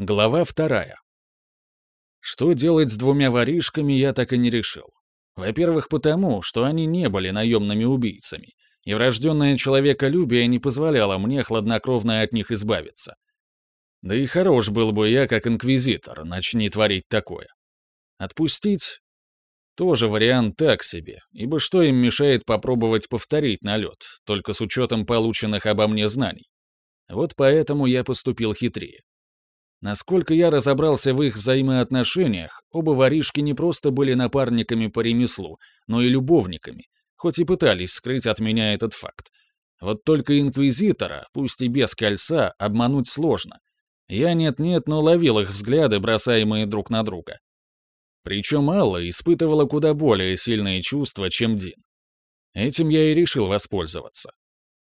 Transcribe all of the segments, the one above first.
Глава вторая. Что делать с двумя воришками, я так и не решил. Во-первых, потому, что они не были наемными убийцами, и врожденное человеколюбие не позволяло мне хладнокровно от них избавиться. Да и хорош был бы я, как инквизитор, начни творить такое. Отпустить? Тоже вариант так себе, ибо что им мешает попробовать повторить налет, только с учетом полученных обо мне знаний? Вот поэтому я поступил хитрее. Насколько я разобрался в их взаимоотношениях, оба воришки не просто были напарниками по ремеслу, но и любовниками, хоть и пытались скрыть от меня этот факт. Вот только инквизитора, пусть и без кольца, обмануть сложно. Я нет-нет, но ловил их взгляды, бросаемые друг на друга. Причем Алла испытывала куда более сильные чувства, чем Дин. Этим я и решил воспользоваться.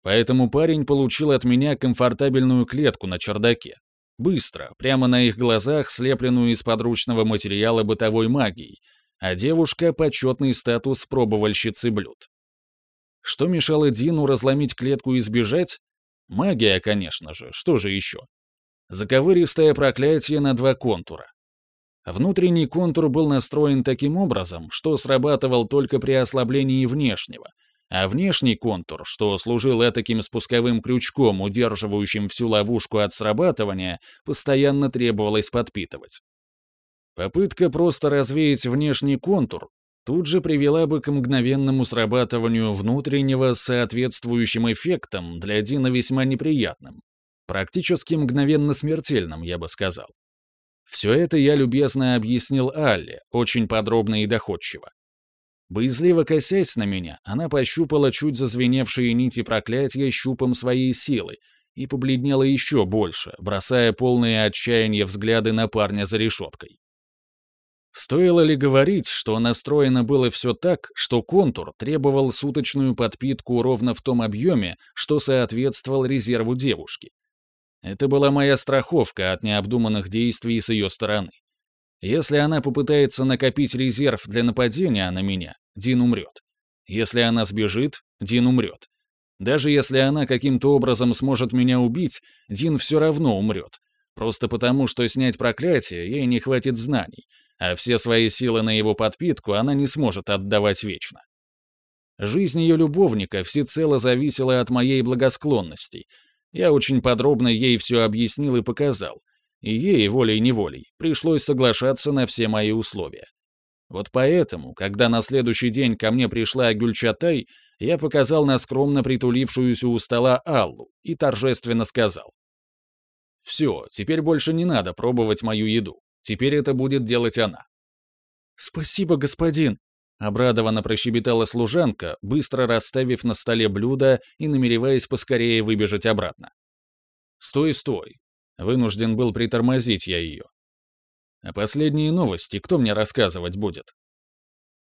Поэтому парень получил от меня комфортабельную клетку на чердаке, Быстро, прямо на их глазах, слепленную из подручного материала бытовой магии, а девушка — почетный статус пробовальщицы блюд. Что мешало Дину разломить клетку и сбежать? Магия, конечно же, что же еще? Заковыристое проклятие на два контура. Внутренний контур был настроен таким образом, что срабатывал только при ослаблении внешнего — а внешний контур, что служил этаким спусковым крючком, удерживающим всю ловушку от срабатывания, постоянно требовалось подпитывать. Попытка просто развеять внешний контур тут же привела бы к мгновенному срабатыванию внутреннего с соответствующим эффектом для Дина весьма неприятным. Практически мгновенно смертельным, я бы сказал. Все это я любезно объяснил Алле, очень подробно и доходчиво. Боязливо косясь на меня, она пощупала чуть зазвеневшие нити проклятия щупом своей силы и побледнела еще больше, бросая полные отчаяния взгляды на парня за решеткой. Стоило ли говорить, что настроено было все так, что контур требовал суточную подпитку ровно в том объеме, что соответствовал резерву девушки? Это была моя страховка от необдуманных действий с ее стороны. Если она попытается накопить резерв для нападения на меня, Дин умрет. Если она сбежит, Дин умрет. Даже если она каким-то образом сможет меня убить, Дин все равно умрет. Просто потому, что снять проклятие ей не хватит знаний, а все свои силы на его подпитку она не сможет отдавать вечно. Жизнь ее любовника всецело зависела от моей благосклонности. Я очень подробно ей все объяснил и показал — и ей, волей-неволей, пришлось соглашаться на все мои условия. Вот поэтому, когда на следующий день ко мне пришла Гюльчатай, я показал на скромно притулившуюся у стола Аллу и торжественно сказал. «Все, теперь больше не надо пробовать мою еду. Теперь это будет делать она». «Спасибо, господин», — обрадованно прощебетала служанка, быстро расставив на столе блюдо и намереваясь поскорее выбежать обратно. «Стой, стой. Вынужден был притормозить я ее. А последние новости кто мне рассказывать будет?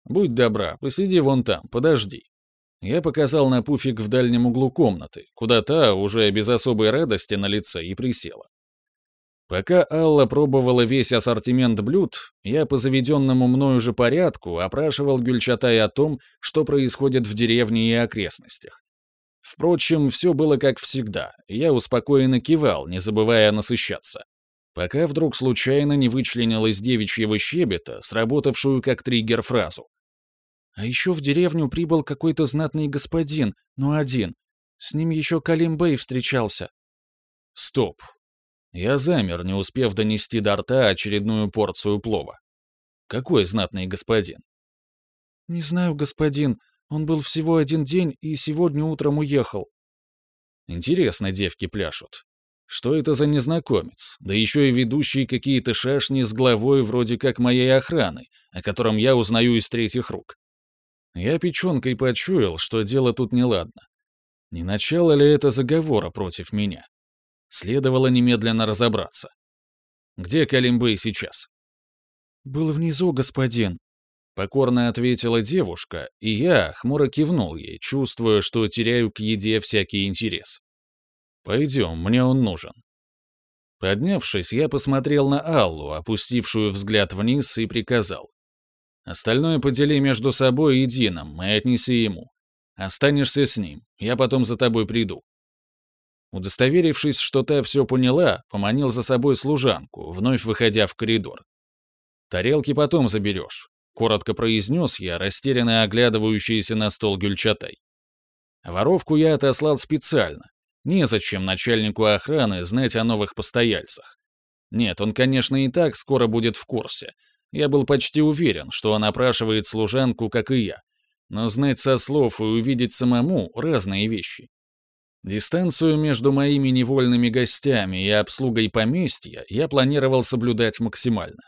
Будь добра, посиди вон там, подожди. Я показал на пуфик в дальнем углу комнаты, куда та, уже без особой радости на лице, и присела. Пока Алла пробовала весь ассортимент блюд, я по заведенному мною же порядку опрашивал Гюльчатай о том, что происходит в деревне и окрестностях. Впрочем, все было как всегда, я успокоенно кивал, не забывая насыщаться. Пока вдруг случайно не вычленил из девичьего щебета, сработавшую как триггер фразу. А еще в деревню прибыл какой-то знатный господин, но один. С ним еще Калимбей встречался. Стоп. Я замер, не успев донести до рта очередную порцию плова. Какой знатный господин? Не знаю, господин, он был всего один день и сегодня утром уехал. Интересно девки пляшут. Что это за незнакомец? Да еще и ведущий какие-то шашни с главой вроде как моей охраны, о котором я узнаю из третьих рук. Я печенкой почуял, что дело тут неладно. Не начало ли это заговора против меня? Следовало немедленно разобраться. Где Калимбей сейчас? «Был внизу, господин», Покорно ответила девушка, и я хмуро кивнул ей, чувствуя, что теряю к еде всякий интерес. «Пойдем, мне он нужен». Поднявшись, я посмотрел на Аллу, опустившую взгляд вниз, и приказал. «Остальное подели между собой и Дином и отнеси ему. Останешься с ним, я потом за тобой приду». Удостоверившись, что та все поняла, поманил за собой служанку, вновь выходя в коридор. «Тарелки потом заберешь», — коротко произнес я, растерянно оглядывающийся на стол Гюльчатай. Воровку я отослал специально. Незачем начальнику охраны знать о новых постояльцах. Нет, он, конечно, и так скоро будет в курсе. Я был почти уверен, что он опрашивает служанку, как и я. Но знать со слов и увидеть самому — разные вещи. Дистанцию между моими невольными гостями и обслугой поместья я планировал соблюдать максимально.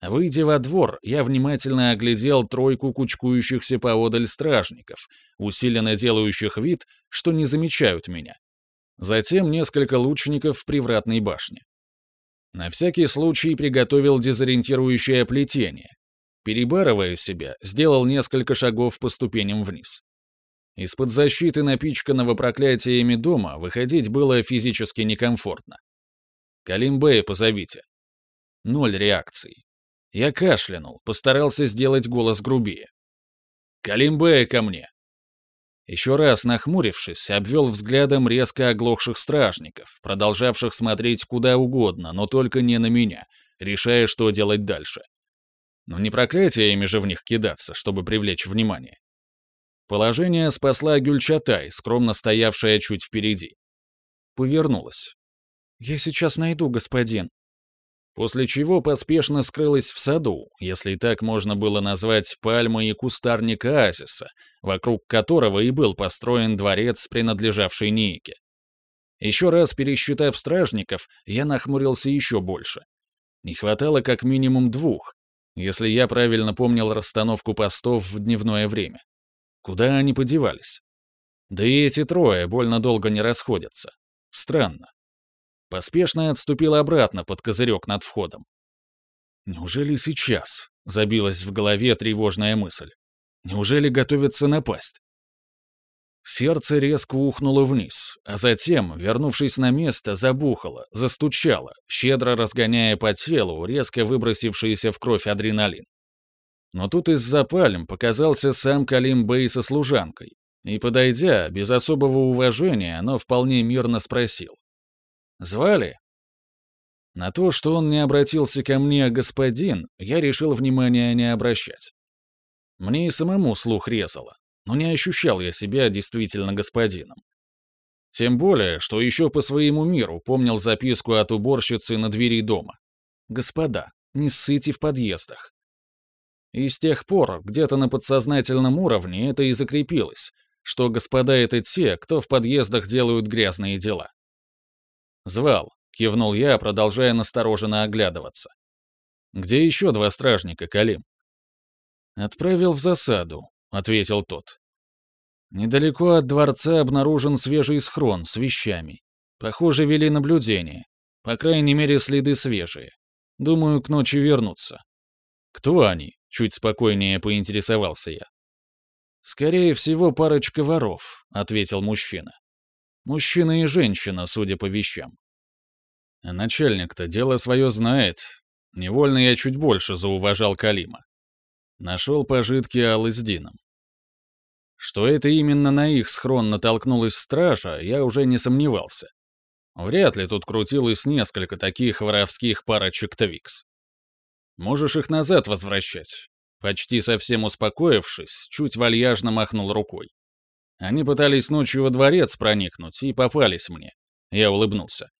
Выйдя во двор, я внимательно оглядел тройку кучкующихся поодаль стражников, усиленно делающих вид, что не замечают меня. Затем несколько лучников в привратной башне. На всякий случай приготовил дезориентирующее плетение. Перебарывая себя, сделал несколько шагов по ступеням вниз. Из-под защиты напичканного проклятиями дома выходить было физически некомфортно. «Калимбея позовите». Ноль реакций. Я кашлянул, постарался сделать голос грубее. «Калимбея ко мне!» Еще раз нахмурившись, обвел взглядом резко оглохших стражников, продолжавших смотреть куда угодно, но только не на меня, решая, что делать дальше. Но не проклятиями же в них кидаться, чтобы привлечь внимание. Положение спасла Гюльчатай, скромно стоявшая чуть впереди. Повернулась. «Я сейчас найду, господин». После чего поспешно скрылась в саду, если так можно было назвать пальмы и кустарник оазиса, вокруг которого и был построен дворец, принадлежавший Нике. Еще раз пересчитав стражников, я нахмурился еще больше. Не хватало как минимум двух, если я правильно помнил расстановку постов в дневное время. Куда они подевались? Да и эти трое больно долго не расходятся. Странно. Поспешно отступил обратно под козырек над входом. Неужели сейчас? Забилась в голове тревожная мысль. Неужели готовится напасть? Сердце резко ухнуло вниз, а затем, вернувшись на место, забухало, застучало, щедро разгоняя по телу резко выбросившийся в кровь адреналин. Но тут из-за пальм показался сам Калим Бэй со служанкой, и, подойдя, без особого уважения, но вполне мирно спросил. «Звали?» На то, что он не обратился ко мне, господин, я решил внимания не обращать. Мне и самому слух резало, но не ощущал я себя действительно господином. Тем более, что еще по своему миру помнил записку от уборщицы на двери дома. «Господа, не ссыте в подъездах. И с тех пор, где-то на подсознательном уровне это и закрепилось, что господа — это те, кто в подъездах делают грязные дела. «Звал», — кивнул я, продолжая настороженно оглядываться. «Где еще два стражника, Калим?» «Отправил в засаду», — ответил тот. «Недалеко от дворца обнаружен свежий схрон с вещами. Похоже, вели наблюдение. По крайней мере, следы свежие. Думаю, к ночи вернутся». «Кто они?» Чуть спокойнее поинтересовался я. «Скорее всего, парочка воров», — ответил мужчина. «Мужчина и женщина, судя по вещам». Начальник-то дело свое знает. Невольно я чуть больше зауважал Калима. Нашел пожитки Аллы с Дином. Что это именно на их схрон натолкнулась стража, я уже не сомневался. Вряд ли тут крутилось несколько таких воровских парочек Твикс. Можешь их назад возвращать». Почти совсем успокоившись, чуть вальяжно махнул рукой. Они пытались ночью во дворец проникнуть и попались мне. Я улыбнулся.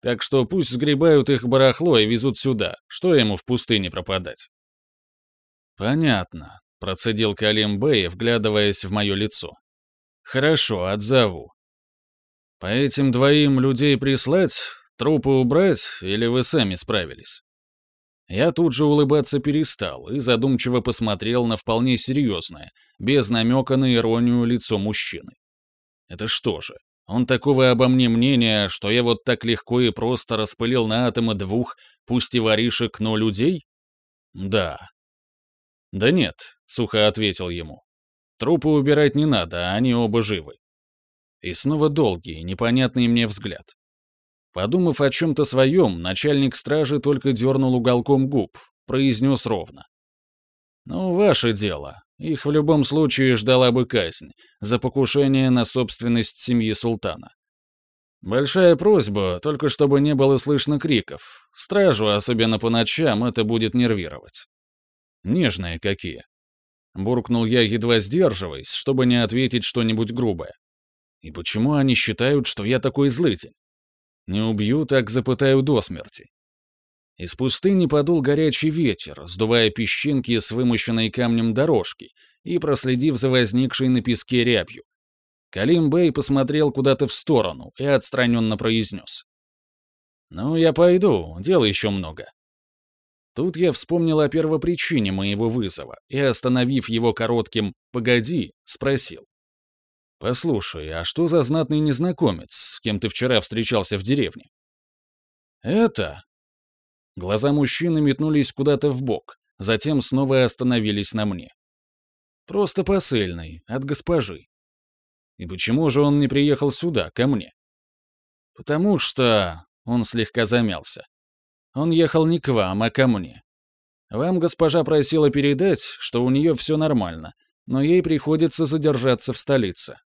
Так что пусть сгребают их барахло и везут сюда. Что ему в пустыне пропадать? Понятно, процедил Калим Бэй, вглядываясь в мое лицо. Хорошо, отзову. По этим двоим людей прислать, трупы убрать, или вы сами справились? Я тут же улыбаться перестал и задумчиво посмотрел на вполне серьезное, без намека на иронию лицо мужчины. Это что же, он такого обо мне мнения, что я вот так легко и просто распылил на атомы двух, пусть и воришек, но людей? Да. Да нет, сухо ответил ему. Трупы убирать не надо, они оба живы. И снова долгий, непонятный мне взгляд. Подумав о чем-то своем, начальник стражи только дернул уголком губ, произнес ровно. «Ну, ваше дело. Их в любом случае ждала бы казнь за покушение на собственность семьи султана. Большая просьба, только чтобы не было слышно криков. Стражу, особенно по ночам, это будет нервировать. Нежные какие. Буркнул я, едва сдерживаясь, чтобы не ответить что-нибудь грубое. И почему они считают, что я такой злыдень? Не убью, так запытаю до смерти. Из пустыни подул горячий ветер, сдувая песчинки с вымощенной камнем дорожки и проследив за возникшей на песке рябью. Калим Бэй посмотрел куда-то в сторону и отстраненно произнес. «Ну, я пойду, дела еще много». Тут я вспомнил о первопричине моего вызова и, остановив его коротким «погоди», спросил. «Послушай, а что за знатный незнакомец, с кем ты вчера встречался в деревне?» «Это...» Глаза мужчины метнулись куда-то в бок, затем снова остановились на мне. «Просто посыльный, от госпожи. И почему же он не приехал сюда, ко мне? Потому что... Он слегка замялся. Он ехал не к вам, а ко мне. Вам госпожа просила передать, что у нее все нормально, но ей приходится задержаться в столице.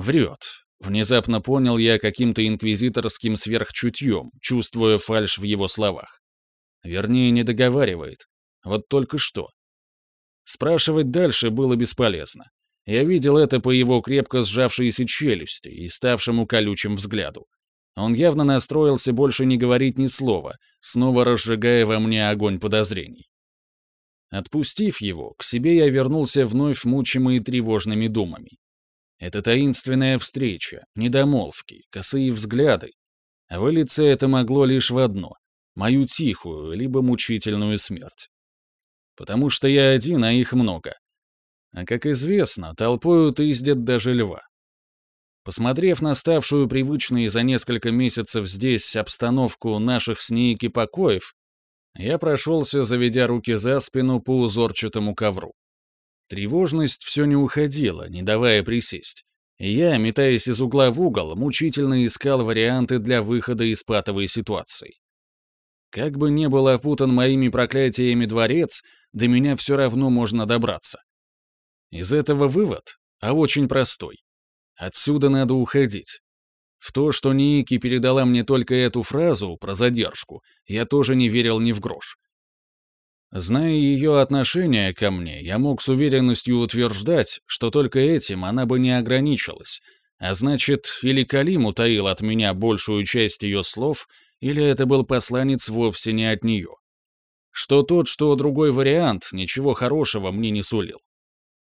Врет. Внезапно понял я каким-то инквизиторским сверхчутьем, чувствуя фальшь в его словах. Вернее, не договаривает. Вот только что. Спрашивать дальше было бесполезно. Я видел это по его крепко сжавшейся челюсти и ставшему колючим взгляду. Он явно настроился больше не говорить ни слова, снова разжигая во мне огонь подозрений. Отпустив его, к себе я вернулся вновь мучимый тревожными думами. Это таинственная встреча, недомолвки, косые взгляды. А вылиться это могло лишь в одно — мою тихую, либо мучительную смерть. Потому что я один, а их много, а как известно, толпою тыздят даже льва. Посмотрев на ставшую привычной за несколько месяцев здесь обстановку наших с Нейки покоев, я прошелся, заведя руки за спину по узорчатому ковру. Тревожность все не уходила, не давая присесть. И я, метаясь из угла в угол, мучительно искал варианты для выхода из патовой ситуации. Как бы не был опутан моими проклятиями дворец, до меня все равно можно добраться. Из этого вывод, а очень простой. Отсюда надо уходить. В то, что Ники передала мне только эту фразу про задержку, я тоже не верил ни в грош. Зная ее отношение ко мне, я мог с уверенностью утверждать, что только этим она бы не ограничилась, а значит, или Калим утаил от меня большую часть ее слов, или это был посланец вовсе не от нее. Что тот, что другой вариант, ничего хорошего мне не сулил.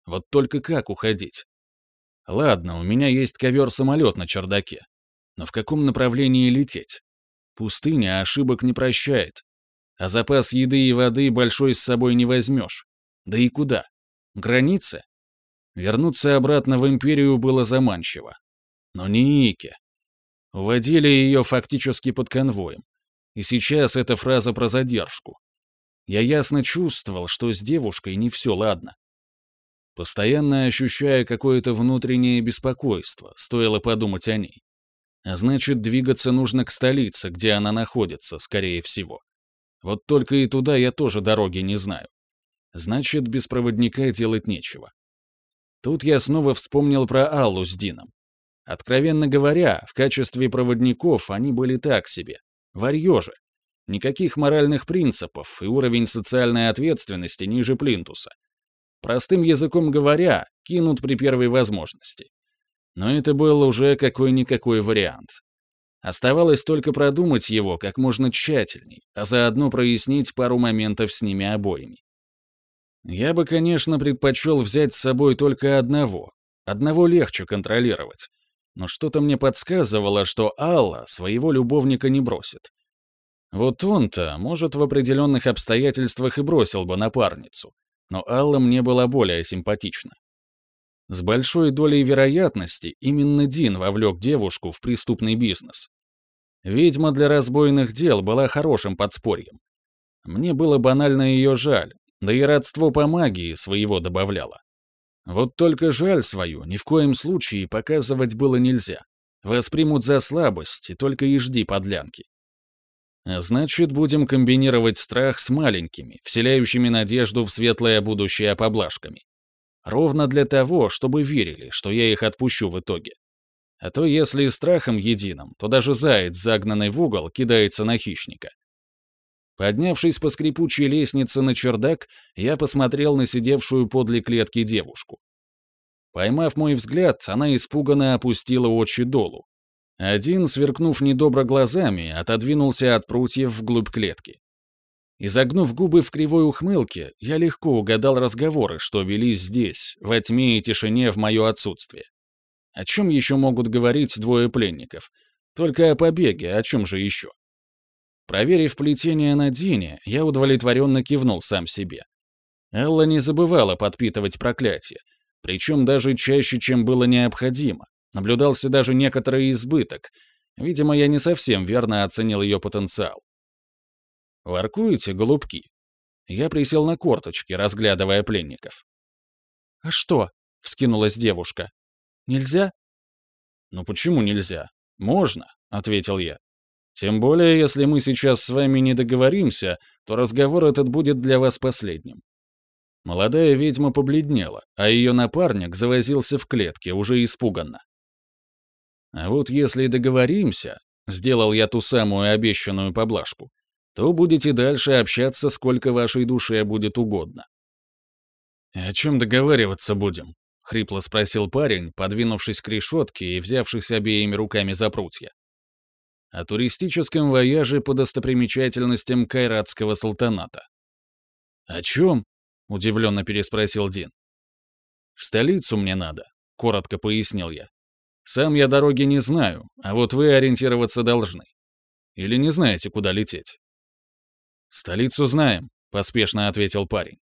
Вот только как уходить? Ладно, у меня есть ковер-самолет на чердаке. Но в каком направлении лететь? Пустыня ошибок не прощает. А запас еды и воды большой с собой не возьмешь. Да и куда? Границы? Вернуться обратно в Империю было заманчиво. Но не Ике. Уводили ее фактически под конвоем. И сейчас эта фраза про задержку. Я ясно чувствовал, что с девушкой не все ладно постоянно ощущая какое-то внутреннее беспокойство, стоило подумать о ней. А значит, двигаться нужно к столице, где она находится, скорее всего. Вот только и туда я тоже дороги не знаю. Значит, без проводника делать нечего. Тут я снова вспомнил про Аллу с Дином. Откровенно говоря, в качестве проводников они были так себе. Варьё же. Никаких моральных принципов и уровень социальной ответственности ниже плинтуса. Простым языком говоря, кинут при первой возможности. Но это был уже какой-никакой вариант. Оставалось только продумать его как можно тщательней, а заодно прояснить пару моментов с ними обоими. Я бы, конечно, предпочел взять с собой только одного. Одного легче контролировать. Но что-то мне подсказывало, что Алла своего любовника не бросит. Вот он-то, может, в определенных обстоятельствах и бросил бы напарницу но Алла мне была более симпатична. С большой долей вероятности именно Дин вовлек девушку в преступный бизнес. Ведьма для разбойных дел была хорошим подспорьем. Мне было банально ее жаль, да и родство по магии своего добавляло. Вот только жаль свою ни в коем случае показывать было нельзя. Воспримут за слабость, и только и жди подлянки. Значит, будем комбинировать страх с маленькими, вселяющими надежду в светлое будущее поблажками. Ровно для того, чтобы верили, что я их отпущу в итоге. А то если и страхом единым, то даже заяц, загнанный в угол, кидается на хищника. Поднявшись по скрипучей лестнице на чердак, я посмотрел на сидевшую подле клетки девушку. Поймав мой взгляд, она испуганно опустила очи долу. Один, сверкнув недобро глазами, отодвинулся от прутьев вглубь клетки. Изогнув губы в кривой ухмылке, я легко угадал разговоры, что велись здесь, во тьме и тишине в мое отсутствие. О чем еще могут говорить двое пленников? Только о побеге, о чем же еще? Проверив плетение на Дине, я удовлетворенно кивнул сам себе. Элла не забывала подпитывать проклятие, причем даже чаще, чем было необходимо. Наблюдался даже некоторый избыток. Видимо, я не совсем верно оценил ее потенциал. «Воркуете, голубки?» Я присел на корточки, разглядывая пленников. «А что?» — вскинулась девушка. «Нельзя?» «Ну почему нельзя? Можно», — ответил я. «Тем более, если мы сейчас с вами не договоримся, то разговор этот будет для вас последним». Молодая ведьма побледнела, а ее напарник завозился в клетке, уже испуганно. «А вот если договоримся», — сделал я ту самую обещанную поблажку, то будете дальше общаться, сколько вашей душе будет угодно. «И о чем договариваться будем?» — хрипло спросил парень, подвинувшись к решетке и взявшись обеими руками за прутья. «О туристическом вояже по достопримечательностям Кайратского султаната». «О чем?» — удивленно переспросил Дин. «В столицу мне надо», — коротко пояснил я. «Сам я дороги не знаю, а вот вы ориентироваться должны. Или не знаете, куда лететь?» «Столицу знаем», — поспешно ответил парень.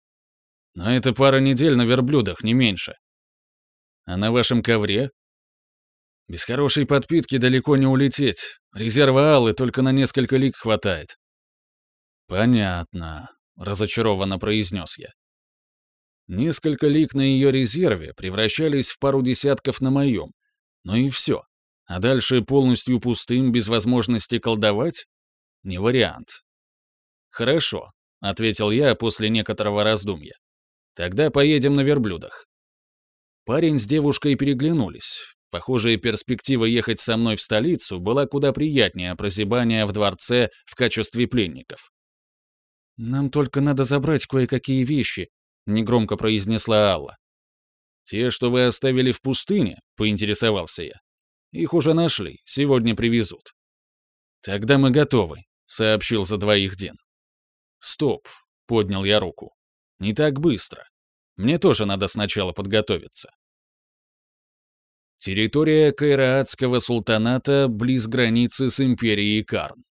«Но это пара недель на верблюдах, не меньше. А на вашем ковре?» «Без хорошей подпитки далеко не улететь. Резерва Аллы только на несколько лик хватает». «Понятно», — разочарованно произнес я. Несколько лик на ее резерве превращались в пару десятков на моем. Ну и все. А дальше полностью пустым, без возможности колдовать? Не вариант. «Хорошо», — ответил я после некоторого раздумья. «Тогда поедем на верблюдах». Парень с девушкой переглянулись. Похожая перспектива ехать со мной в столицу была куда приятнее прозябания в дворце в качестве пленников. «Нам только надо забрать кое-какие вещи», — негромко произнесла Алла. «Те, что вы оставили в пустыне?» — поинтересовался я. «Их уже нашли, сегодня привезут». «Тогда мы готовы», — сообщил за двоих Ден. «Стоп», — поднял я руку. «Не так быстро. Мне тоже надо сначала подготовиться». Территория Кайраатского султаната близ границы с империей Карн.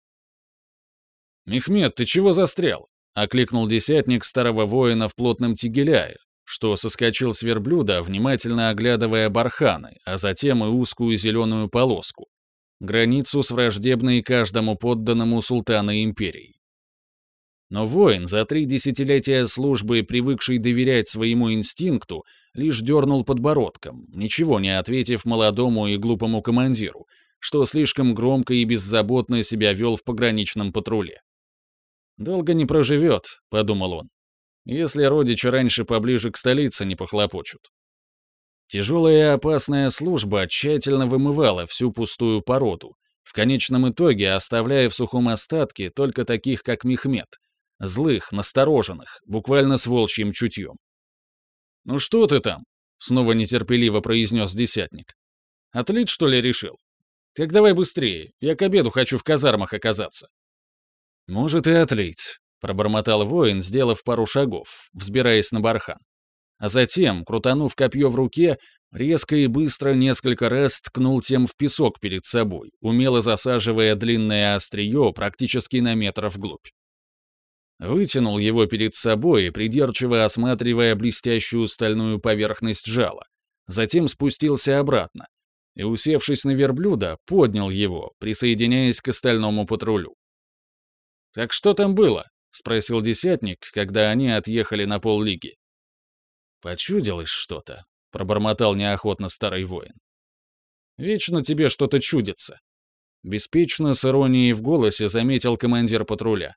«Мехмед, ты чего застрял?» — окликнул десятник старого воина в плотном тигеляе, что соскочил с верблюда, внимательно оглядывая барханы, а затем и узкую зеленую полоску, границу с враждебной каждому подданному султана империи. Но воин, за три десятилетия службы, привыкший доверять своему инстинкту, лишь дернул подбородком, ничего не ответив молодому и глупому командиру, что слишком громко и беззаботно себя вел в пограничном патруле. «Долго не проживет», — подумал он, «если родичи раньше поближе к столице не похлопочут». Тяжелая и опасная служба тщательно вымывала всю пустую породу, в конечном итоге оставляя в сухом остатке только таких, как Мехмед, Злых, настороженных, буквально с волчьим чутьем. «Ну что ты там?» — снова нетерпеливо произнес десятник. «Отлить, что ли, решил? Так давай быстрее, я к обеду хочу в казармах оказаться». «Может и отлить», — пробормотал воин, сделав пару шагов, взбираясь на бархан. А затем, крутанув копье в руке, резко и быстро несколько раз ткнул тем в песок перед собой, умело засаживая длинное острие практически на метр вглубь. Вытянул его перед собой, придирчиво осматривая блестящую стальную поверхность жала. Затем спустился обратно и, усевшись на верблюда, поднял его, присоединяясь к остальному патрулю. «Так что там было?» — спросил десятник, когда они отъехали на поллиги. «Почудилось что-то», — пробормотал неохотно старый воин. «Вечно тебе что-то чудится». Беспечно, с иронией в голосе, заметил командир патруля.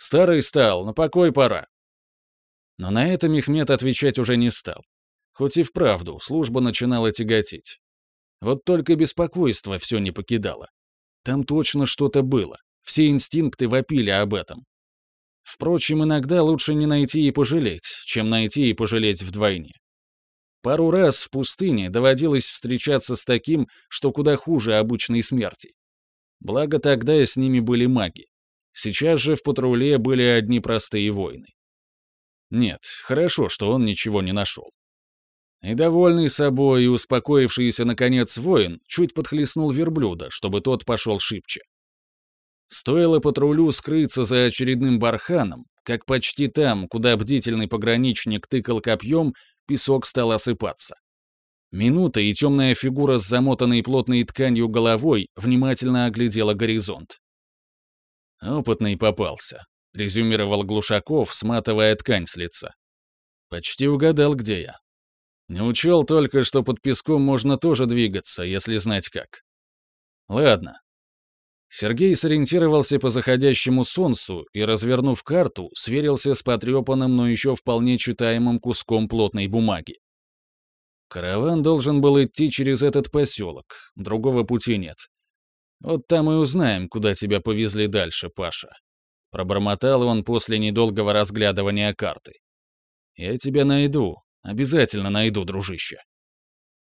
Старый стал, на покой пора. Но на это Мехмед отвечать уже не стал. Хоть и вправду, служба начинала тяготить. Вот только беспокойство все не покидало. Там точно что-то было. Все инстинкты вопили об этом. Впрочем, иногда лучше не найти и пожалеть, чем найти и пожалеть вдвойне. Пару раз в пустыне доводилось встречаться с таким, что куда хуже обычной смерти. Благо тогда с ними были маги. Сейчас же в патруле были одни простые воины. Нет, хорошо, что он ничего не нашел. И довольный собой и успокоившийся, наконец, воин чуть подхлестнул верблюда, чтобы тот пошел шибче. Стоило патрулю скрыться за очередным барханом, как почти там, куда бдительный пограничник тыкал копьем, песок стал осыпаться. Минута, и темная фигура с замотанной плотной тканью головой внимательно оглядела горизонт. «Опытный попался», — резюмировал Глушаков, сматывая ткань с лица. «Почти угадал, где я. Не учел только, что под песком можно тоже двигаться, если знать как. Ладно, Сергей сориентировался по заходящему солнцу и, развернув карту, сверился с потрепанным, но еще вполне читаемым куском плотной бумаги. Караван должен был идти через этот поселок, другого пути нет. Вот там и узнаем, куда тебя повезли дальше, Паша. Пробормотал он после недолгого разглядывания карты. Я тебя найду, обязательно найду, дружище.